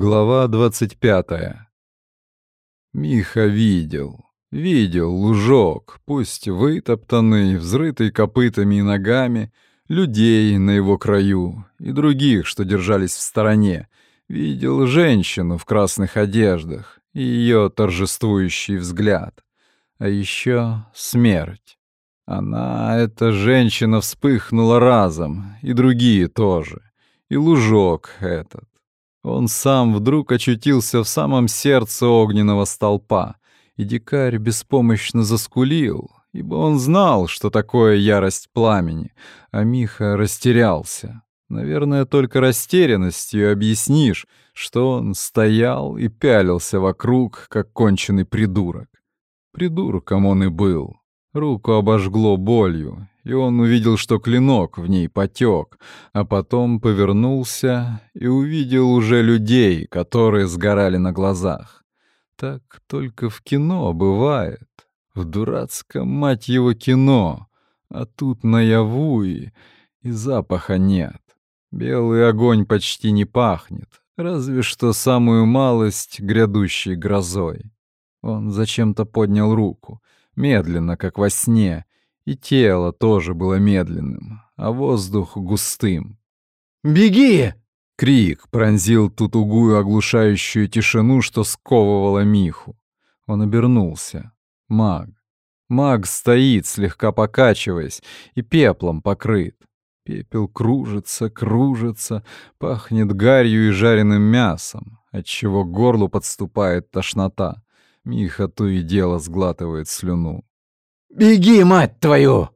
Глава 25. Миха видел, видел лужок, пусть вытоптанный, взрытый копытами и ногами, людей на его краю и других, что держались в стороне. Видел женщину в красных одеждах и ее торжествующий взгляд. А еще смерть. Она, эта женщина, вспыхнула разом, и другие тоже, и лужок этот. Он сам вдруг очутился в самом сердце огненного столпа, и дикарь беспомощно заскулил, ибо он знал, что такое ярость пламени, а Миха растерялся. Наверное, только растерянностью объяснишь, что он стоял и пялился вокруг, как конченый придурок. Придурком он и был. Руку обожгло болью, и он увидел, что клинок в ней потек, а потом повернулся и увидел уже людей, которые сгорали на глазах. Так только в кино бывает, в дурацком, мать его, кино, а тут наяву и, и запаха нет. Белый огонь почти не пахнет, разве что самую малость грядущей грозой. Он зачем-то поднял руку, медленно, как во сне, и тело тоже было медленным, а воздух густым. «Беги!» — крик пронзил ту тугую оглушающую тишину, что сковывала Миху. Он обернулся. Маг. Маг стоит, слегка покачиваясь, и пеплом покрыт. Пепел кружится, кружится, пахнет гарью и жареным мясом, отчего к горлу подступает тошнота. Миха то и дело сглатывает слюну. «Беги, мать твою!»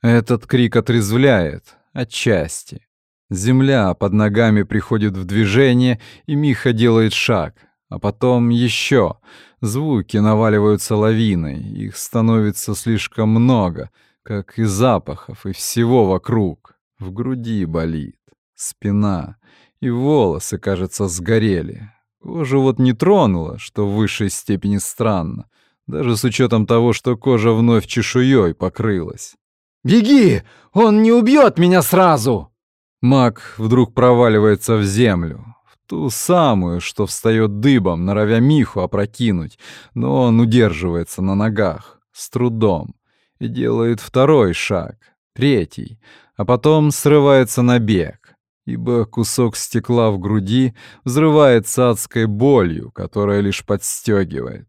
Этот крик отрезвляет, отчасти. Земля под ногами приходит в движение, и Миха делает шаг, а потом еще. Звуки наваливаются лавиной, их становится слишком много, как и запахов, и всего вокруг. В груди болит, спина, и волосы, кажется, сгорели. Кожу вот не тронула, что в высшей степени странно даже с учетом того, что кожа вновь чешуей покрылась. «Беги! Он не убьет меня сразу!» Маг вдруг проваливается в землю, в ту самую, что встает дыбом, норовя Миху опрокинуть, но он удерживается на ногах, с трудом, и делает второй шаг, третий, а потом срывается на бег, ибо кусок стекла в груди взрывается адской болью, которая лишь подстегивает.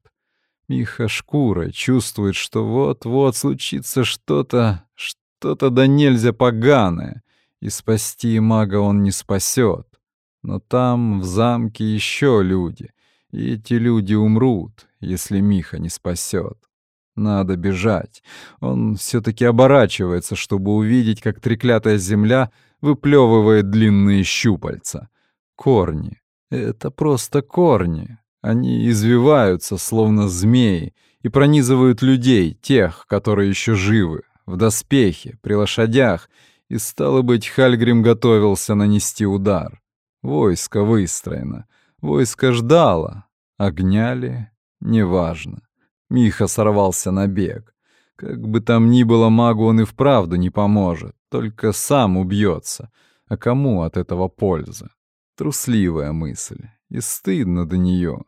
Миха шкура чувствует, что вот-вот случится что-то, что-то да нельзя поганое, и спасти мага он не спасет. Но там, в замке, еще люди, и эти люди умрут, если Миха не спасет. Надо бежать. Он все-таки оборачивается, чтобы увидеть, как треклятая земля выплевывает длинные щупальца. Корни. Это просто корни. Они извиваются, словно змеи, и пронизывают людей, тех, которые еще живы, в доспехе, при лошадях, и, стало быть, Хальгрим готовился нанести удар. Войско выстроено, войско ждало, огня ли? Неважно. Миха сорвался на бег. Как бы там ни было, магу он и вправду не поможет, только сам убьется. А кому от этого польза? Трусливая мысль, и стыдно до нее.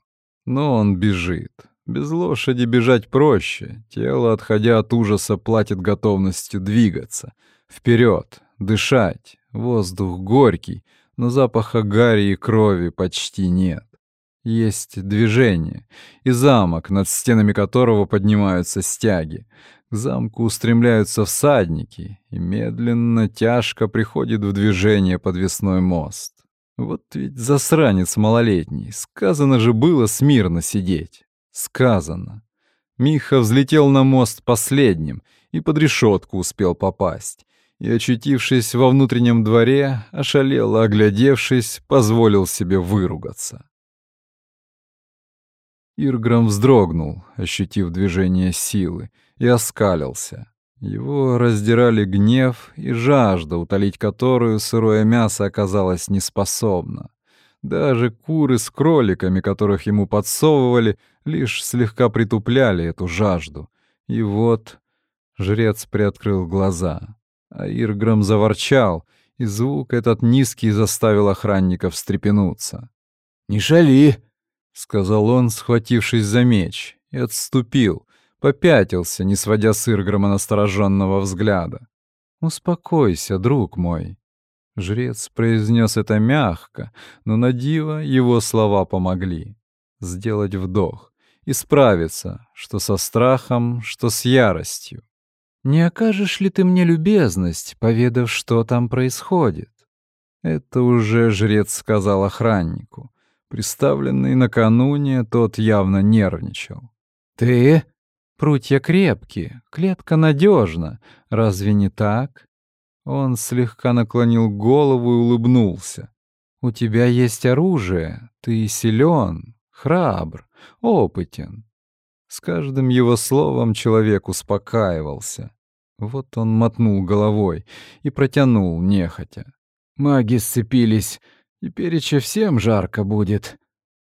Но он бежит. Без лошади бежать проще. Тело, отходя от ужаса, платит готовностью двигаться. Вперед, дышать. Воздух горький, но запаха гари и крови почти нет. Есть движение, и замок, над стенами которого поднимаются стяги. К замку устремляются всадники, и медленно, тяжко приходит в движение подвесной мост. Вот ведь засранец малолетний. Сказано же было смирно сидеть. Сказано. Миха взлетел на мост последним и под решетку успел попасть. И, очутившись во внутреннем дворе, ошалело оглядевшись, позволил себе выругаться. Ирграм вздрогнул, ощутив движение силы, и оскалился. Его раздирали гнев и жажда, утолить которую сырое мясо оказалось неспособно. Даже куры с кроликами, которых ему подсовывали, лишь слегка притупляли эту жажду. И вот жрец приоткрыл глаза, а Ирграм заворчал, и звук этот низкий заставил охранника встрепенуться. не шали!» — сказал он, схватившись за меч, и отступил, попятился, не сводя с Иргрома настороженного взгляда. «Успокойся, друг мой». Жрец произнес это мягко, но на диво его слова помогли. Сделать вдох и справиться, что со страхом, что с яростью. «Не окажешь ли ты мне любезность, поведав, что там происходит?» Это уже жрец сказал охраннику. Приставленный накануне, тот явно нервничал. «Ты?» «Прутья крепкие, клетка надежна. Разве не так?» Он слегка наклонил голову и улыбнулся. «У тебя есть оружие, ты силен, храбр, опытен. С каждым его словом человек успокаивался. Вот он мотнул головой и протянул нехотя. «Маги сцепились. Теперь еще всем жарко будет».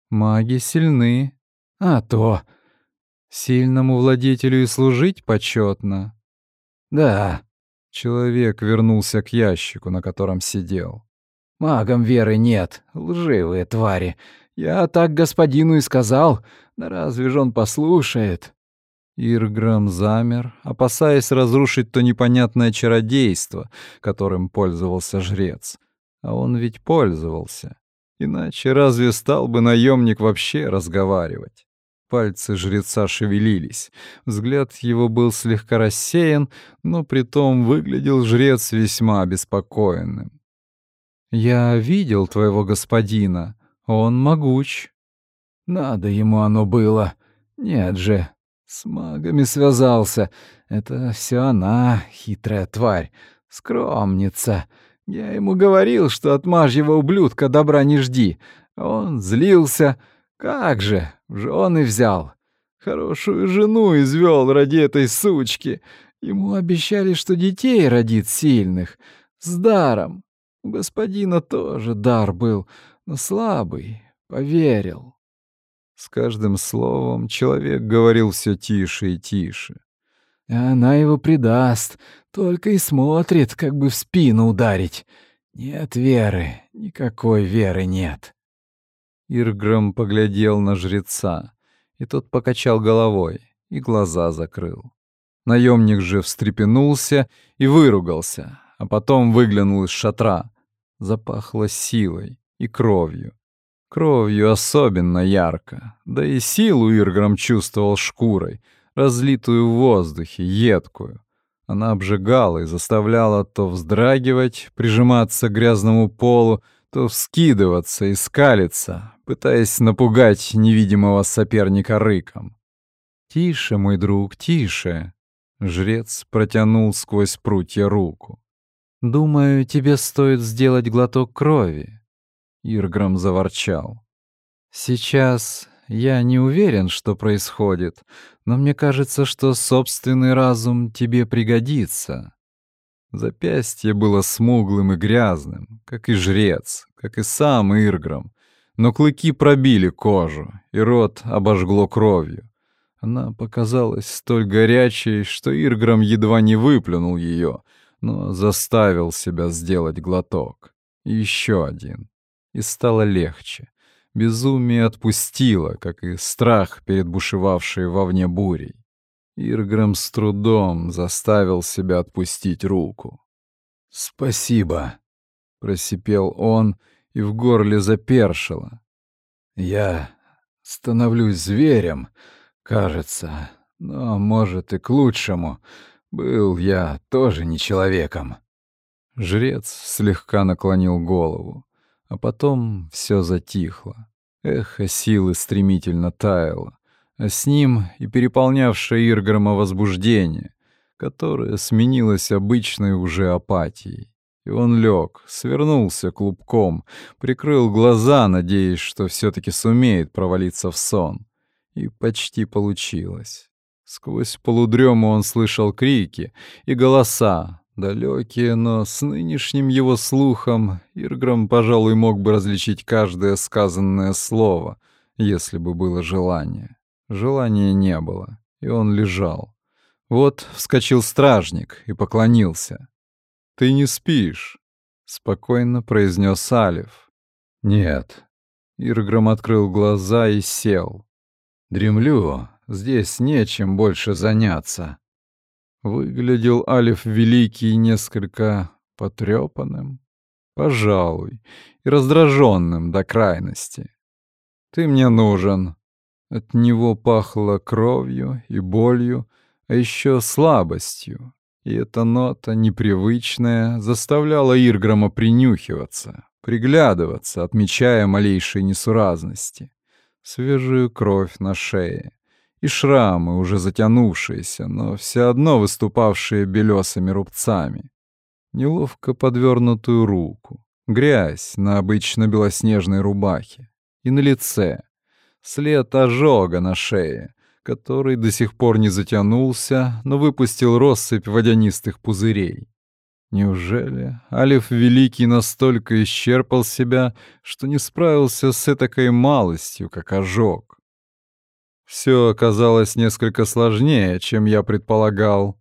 «Маги сильны. А то. Сильному владетелю и служить почетно. «Да». Человек вернулся к ящику, на котором сидел. «Магам веры нет, лживые твари. Я так господину и сказал, да разве же он послушает? Ирграм замер, опасаясь разрушить то непонятное чародейство, которым пользовался жрец. А он ведь пользовался. Иначе разве стал бы наемник вообще разговаривать? Пальцы жреца шевелились. Взгляд его был слегка рассеян, но притом выглядел жрец весьма обеспокоенным. «Я видел твоего господина», он могуч. Надо ему оно было. Нет же, с магами связался. Это все она, хитрая тварь, скромница. Я ему говорил, что от мажьего ублюдка добра не жди. Он злился. Как же, жены взял. Хорошую жену извел ради этой сучки. Ему обещали, что детей родит сильных. С даром. У господина тоже дар был но слабый, поверил. С каждым словом человек говорил все тише и тише. И она его предаст, только и смотрит, как бы в спину ударить. Нет веры, никакой веры нет. Ирграм поглядел на жреца, и тот покачал головой и глаза закрыл. Наемник же встрепенулся и выругался, а потом выглянул из шатра. Запахло силой и кровью. Кровью особенно ярко, да и силу Ирграм чувствовал шкурой, разлитую в воздухе, едкую. Она обжигала и заставляла то вздрагивать, прижиматься к грязному полу, то вскидываться и скалиться, пытаясь напугать невидимого соперника рыком. «Тише, мой друг, тише!» Жрец протянул сквозь прутья руку. «Думаю, тебе стоит сделать глоток крови. Ирграм заворчал. «Сейчас я не уверен, что происходит, но мне кажется, что собственный разум тебе пригодится». Запястье было смуглым и грязным, как и жрец, как и сам Ирграм, но клыки пробили кожу, и рот обожгло кровью. Она показалась столь горячей, что Ирграм едва не выплюнул ее, но заставил себя сделать глоток. И еще один и стало легче. Безумие отпустило, как и страх перед бушевавшей вовне бурей. Ирграм с трудом заставил себя отпустить руку. «Спасибо», — просипел он, и в горле запершило. «Я становлюсь зверем, кажется, но, может, и к лучшему. Был я тоже не человеком». Жрец слегка наклонил голову. А потом все затихло. Эхо силы стремительно таяло, а с ним и переполнявшее Ирграма возбуждение, которое сменилось обычной уже апатией. И он лег, свернулся клубком, прикрыл глаза, надеясь, что все таки сумеет провалиться в сон. И почти получилось. Сквозь полудрему он слышал крики и голоса, Далекие, но с нынешним его слухом Ирграм, пожалуй, мог бы различить каждое сказанное слово, если бы было желание. Желания не было, и он лежал. Вот вскочил стражник и поклонился. «Ты не спишь», — спокойно произнес Алиф. «Нет». Ирграм открыл глаза и сел. «Дремлю, здесь нечем больше заняться». Выглядел Алиф Великий несколько потрепанным, пожалуй, и раздраженным до крайности. «Ты мне нужен». От него пахло кровью и болью, а еще слабостью, и эта нота, непривычная, заставляла Ирграма принюхиваться, приглядываться, отмечая малейшие несуразности. Свежую кровь на шее и шрамы, уже затянувшиеся, но все одно выступавшие белесыми рубцами. Неловко подвернутую руку, грязь на обычно белоснежной рубахе и на лице, след ожога на шее, который до сих пор не затянулся, но выпустил россыпь водянистых пузырей. Неужели Алиф Великий настолько исчерпал себя, что не справился с этакой малостью, как ожог? Все оказалось несколько сложнее, чем я предполагал.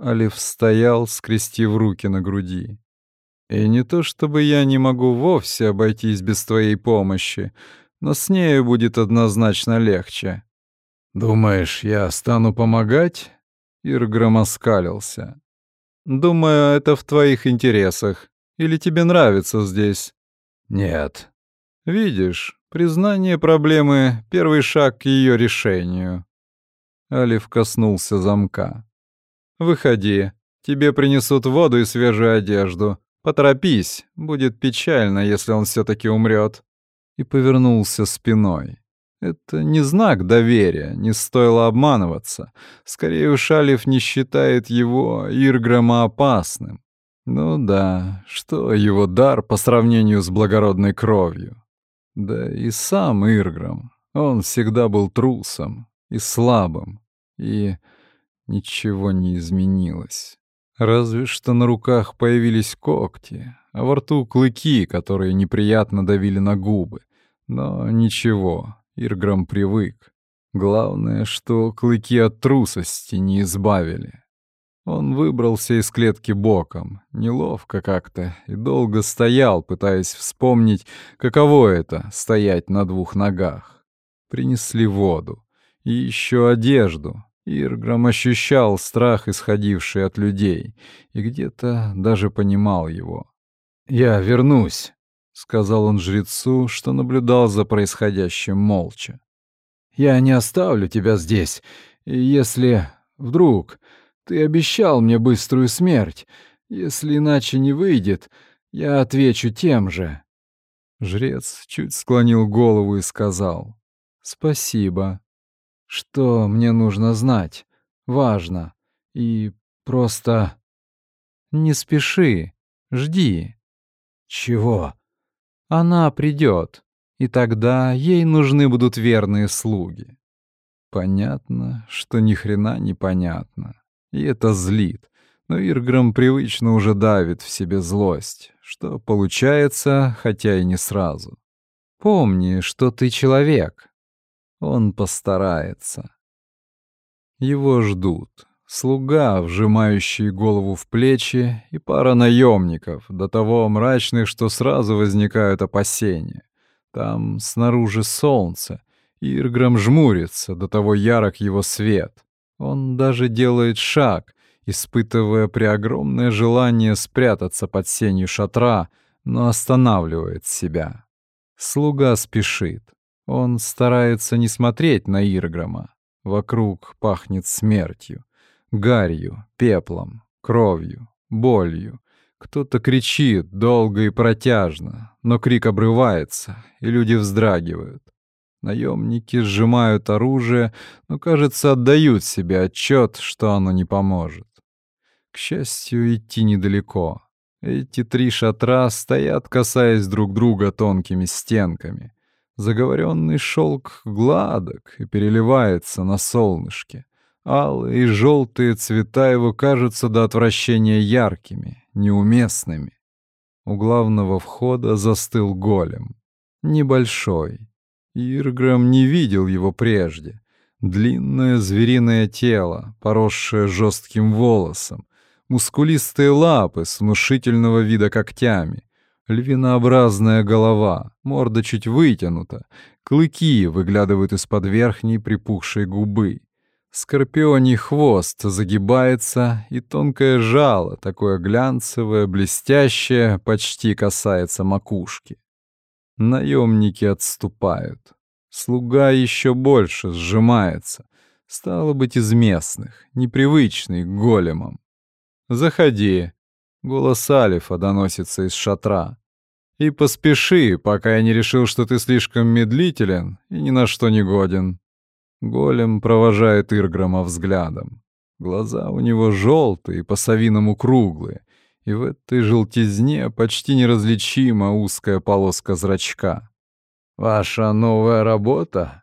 Алиф стоял, скрестив руки на груди. И не то чтобы я не могу вовсе обойтись без твоей помощи, но с нею будет однозначно легче. «Думаешь, я стану помогать?» Ирграм оскалился. «Думаю, это в твоих интересах. Или тебе нравится здесь?» «Нет». «Видишь, признание проблемы — первый шаг к ее решению». Алиф коснулся замка. «Выходи. Тебе принесут воду и свежую одежду. Поторопись, будет печально, если он все таки умрет. И повернулся спиной. Это не знак доверия, не стоило обманываться. Скорее уж Алиф не считает его Ирграма опасным. Ну да, что его дар по сравнению с благородной кровью? Да и сам Ирграм, он всегда был трусом и слабым, и ничего не изменилось. Разве что на руках появились когти, а во рту клыки, которые неприятно давили на губы. Но ничего, Ирграм привык. Главное, что клыки от трусости не избавили. Он выбрался из клетки боком, неловко как-то, и долго стоял, пытаясь вспомнить, каково это — стоять на двух ногах. Принесли воду и еще одежду. Ирграм ощущал страх, исходивший от людей, и где-то даже понимал его. «Я вернусь», — сказал он жрецу, что наблюдал за происходящим молча. «Я не оставлю тебя здесь, если вдруг ты обещал мне быструю смерть. Если иначе не выйдет, я отвечу тем же». Жрец чуть склонил голову и сказал «Спасибо. Что мне нужно знать? Важно. И просто... Не спеши, жди». «Чего?» Она придет, и тогда ей нужны будут верные слуги. Понятно, что ни хрена не понятно. И это злит. Но Ирграм привычно уже давит в себе злость, что получается, хотя и не сразу. Помни, что ты человек. Он постарается. Его ждут слуга, вжимающий голову в плечи, и пара наемников, до того мрачных, что сразу возникают опасения. Там снаружи солнце, и Ирграм жмурится, до того ярок его свет. Он даже делает шаг, испытывая преогромное желание спрятаться под сенью шатра, но останавливает себя. Слуга спешит. Он старается не смотреть на Ирграма. Вокруг пахнет смертью гарью, пеплом, кровью, болью. Кто-то кричит долго и протяжно, но крик обрывается, и люди вздрагивают. Наемники сжимают оружие, но, кажется, отдают себе отчет, что оно не поможет. К счастью, идти недалеко. Эти три шатра стоят, касаясь друг друга тонкими стенками. Заговоренный шелк гладок и переливается на солнышке. Алые и желтые цвета его кажутся до отвращения яркими, неуместными. У главного входа застыл голем. Небольшой. Ирграм не видел его прежде. Длинное звериное тело, поросшее жестким волосом, мускулистые лапы с внушительного вида когтями, Львинообразная голова, морда чуть вытянута, клыки выглядывают из-под верхней припухшей губы. Скорпионий хвост загибается, и тонкое жало, такое глянцевое, блестящее, почти касается макушки. Наемники отступают. Слуга еще больше сжимается. Стало быть, из местных, непривычный к големам. «Заходи», — голос Алифа доносится из шатра. «И поспеши, пока я не решил, что ты слишком медлителен и ни на что не годен». Голем провожает Ирграма взглядом. Глаза у него желтые, по-совиному круглые, и в этой желтизне почти неразличима узкая полоска зрачка. «Ваша новая работа?»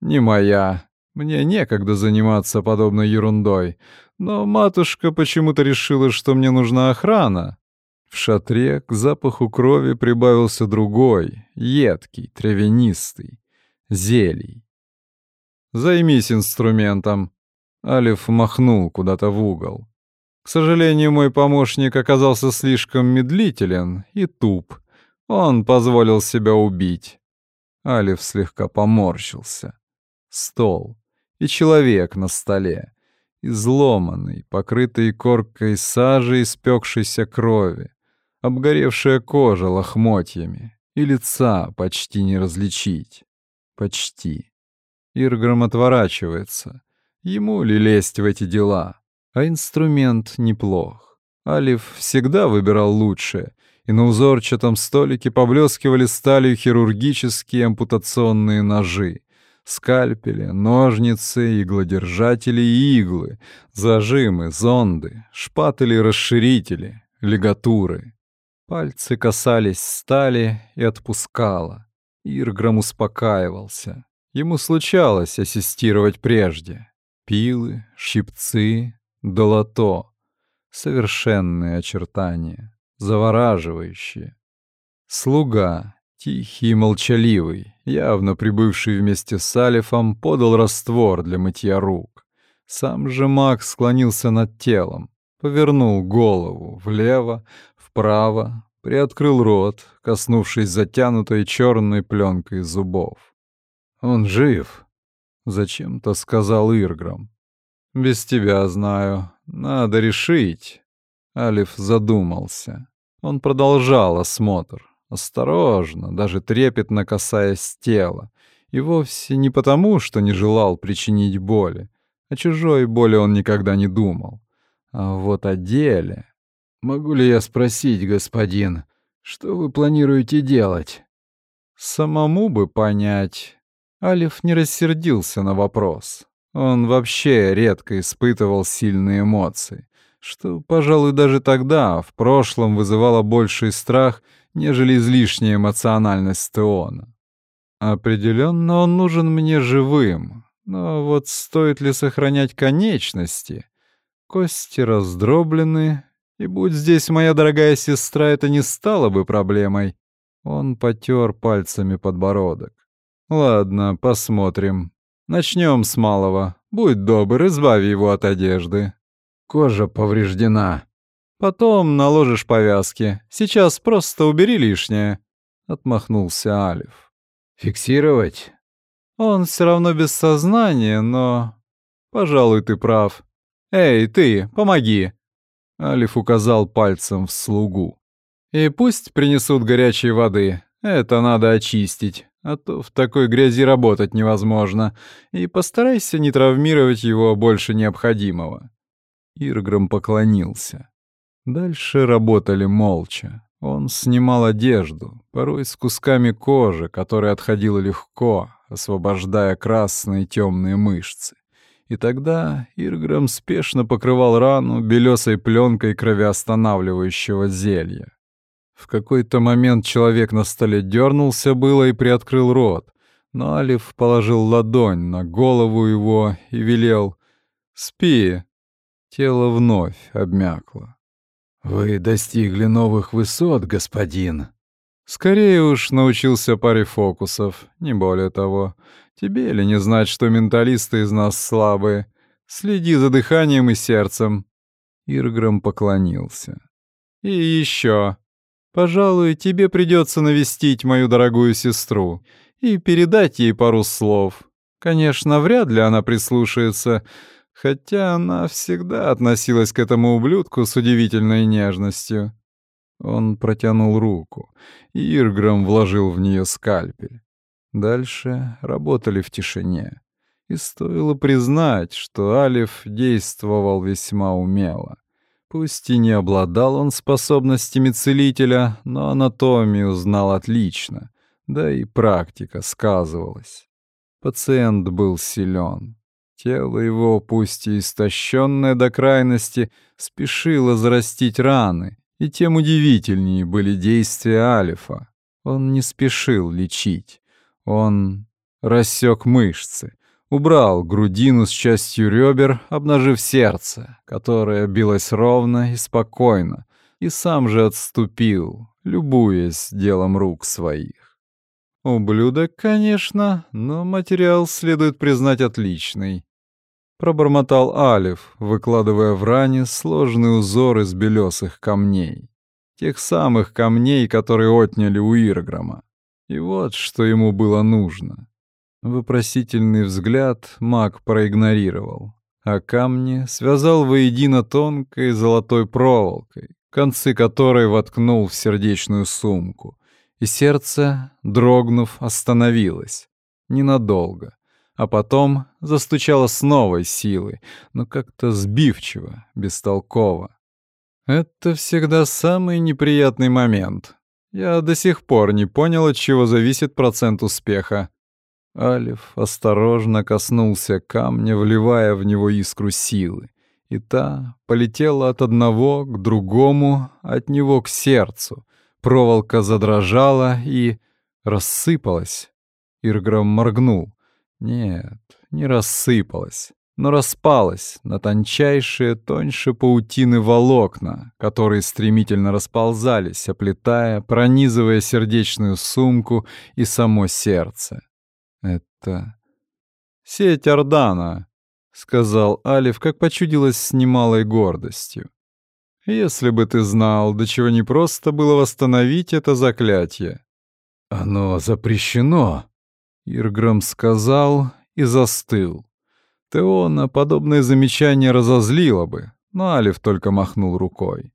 «Не моя. Мне некогда заниматься подобной ерундой. Но матушка почему-то решила, что мне нужна охрана». В шатре к запаху крови прибавился другой, едкий, травянистый, зелий. Займись инструментом. Алиф махнул куда-то в угол. К сожалению, мой помощник оказался слишком медлителен и туп. Он позволил себя убить. Алиф слегка поморщился. Стол и человек на столе, изломанный, покрытый коркой сажи и спекшейся крови, обгоревшая кожа лохмотьями и лица почти не различить. Почти. Ирграм отворачивается. Ему ли лезть в эти дела? А инструмент неплох. Алиф всегда выбирал лучшее, и на узорчатом столике поблескивали сталью хирургические ампутационные ножи. Скальпели, ножницы, иглодержатели и иглы, зажимы, зонды, шпатели-расширители, лигатуры. Пальцы касались стали и отпускало. Ирграм успокаивался. Ему случалось ассистировать прежде. Пилы, щипцы, долото. Совершенные очертания, завораживающие. Слуга, тихий и молчаливый, явно прибывший вместе с Алифом, подал раствор для мытья рук. Сам же маг склонился над телом, повернул голову влево, вправо, приоткрыл рот, коснувшись затянутой черной пленкой зубов. «Он жив», — зачем-то сказал Ирграм. «Без тебя знаю. Надо решить». Алиф задумался. Он продолжал осмотр, осторожно, даже трепетно касаясь тела. И вовсе не потому, что не желал причинить боли. О чужой боли он никогда не думал. А вот о деле... «Могу ли я спросить, господин, что вы планируете делать?» «Самому бы понять. Алиф не рассердился на вопрос. Он вообще редко испытывал сильные эмоции, что, пожалуй, даже тогда, в прошлом, вызывало больший страх, нежели излишняя эмоциональность Теона. Определенно он нужен мне живым, но вот стоит ли сохранять конечности? Кости раздроблены, и будь здесь моя дорогая сестра, это не стало бы проблемой. Он потер пальцами подбородок. Ладно, посмотрим. Начнем с малого. Будь добр, избави его от одежды. Кожа повреждена. Потом наложишь повязки. Сейчас просто убери лишнее. Отмахнулся Алиф. Фиксировать? Он все равно без сознания, но... Пожалуй, ты прав. Эй, ты, помоги. Алиф указал пальцем в слугу. И пусть принесут горячей воды. Это надо очистить а то в такой грязи работать невозможно, и постарайся не травмировать его больше необходимого». Ирграм поклонился. Дальше работали молча. Он снимал одежду, порой с кусками кожи, которая отходила легко, освобождая красные темные мышцы. И тогда Ирграм спешно покрывал рану белесой пленкой кровеостанавливающего зелья. В какой-то момент человек на столе дернулся было и приоткрыл рот, но Алиф положил ладонь на голову его и велел «Спи». Тело вновь обмякло. «Вы достигли новых высот, господин». «Скорее уж научился паре фокусов, не более того. Тебе ли не знать, что менталисты из нас слабые? Следи за дыханием и сердцем». Ирграм поклонился. «И еще. Пожалуй, тебе придется навестить мою дорогую сестру и передать ей пару слов. Конечно, вряд ли она прислушается, хотя она всегда относилась к этому ублюдку с удивительной нежностью. Он протянул руку, и Ирграм вложил в нее скальпель. Дальше работали в тишине. И стоило признать, что Алиф действовал весьма умело. Пусть и не обладал он способностями целителя, но анатомию знал отлично, да и практика сказывалась. Пациент был силен. Тело его, пусть и истощенное до крайности, спешило зарастить раны, и тем удивительнее были действия Алифа. Он не спешил лечить. Он рассек мышцы, убрал грудину с частью ребер, обнажив сердце, которое билось ровно и спокойно, и сам же отступил, любуясь делом рук своих. Ублюдок, конечно, но материал следует признать отличный. Пробормотал Алиф, выкладывая в ране сложный узор из белесых камней. Тех самых камней, которые отняли у Ирграма. И вот что ему было нужно. Вопросительный взгляд маг проигнорировал, а камни связал воедино тонкой золотой проволокой, концы которой воткнул в сердечную сумку, и сердце, дрогнув, остановилось. Ненадолго. А потом застучало с новой силой, но как-то сбивчиво, бестолково. Это всегда самый неприятный момент. Я до сих пор не понял, от чего зависит процент успеха. Алиф осторожно коснулся камня, вливая в него искру силы, и та полетела от одного к другому, от него к сердцу. Проволока задрожала и рассыпалась. Ирграм моргнул. Нет, не рассыпалась, но распалась на тончайшие, тоньше паутины волокна, которые стремительно расползались, оплетая, пронизывая сердечную сумку и само сердце. Это сеть Ордана, сказал Алиф, как почудилось с немалой гордостью. Если бы ты знал, до чего непросто было восстановить это заклятие. Оно запрещено, Ирграм сказал и застыл. Теона подобное замечание разозлило бы, но Алиф только махнул рукой.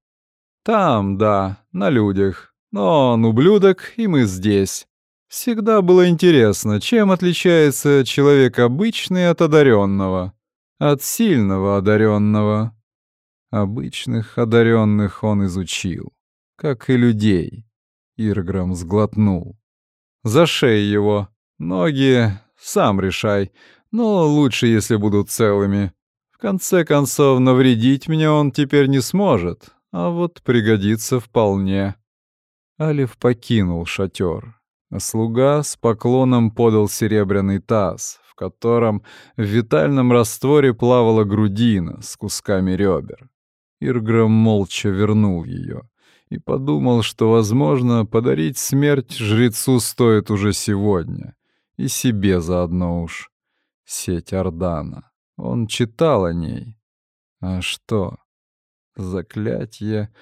«Там, да, на людях. Но он ублюдок, и мы здесь. Всегда было интересно, чем отличается человек обычный от одаренного, от сильного одаренного. Обычных одаренных он изучил, как и людей. Ирграм сглотнул. За шею его, ноги сам решай, но лучше, если будут целыми. В конце концов, навредить мне он теперь не сможет, а вот пригодится вполне. Алиф покинул шатер слуга с поклоном подал серебряный таз, в котором в витальном растворе плавала грудина с кусками ребер. Ирграм молча вернул ее и подумал, что, возможно, подарить смерть жрецу стоит уже сегодня, и себе заодно уж. Сеть Ордана. Он читал о ней. А что? Заклятие,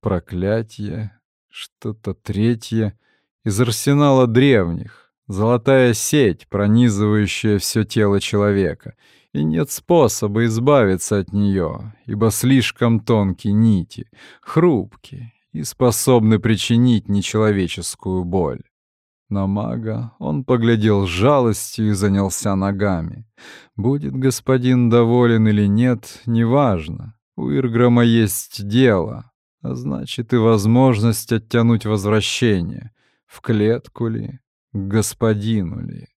проклятие, что-то третье — из арсенала древних, золотая сеть, пронизывающая все тело человека, и нет способа избавиться от нее, ибо слишком тонкие нити, хрупкие и способны причинить нечеловеческую боль. На мага он поглядел с жалостью и занялся ногами. Будет господин доволен или нет, неважно. У Ирграма есть дело, а значит и возможность оттянуть возвращение. В клетку ли? К господину ли?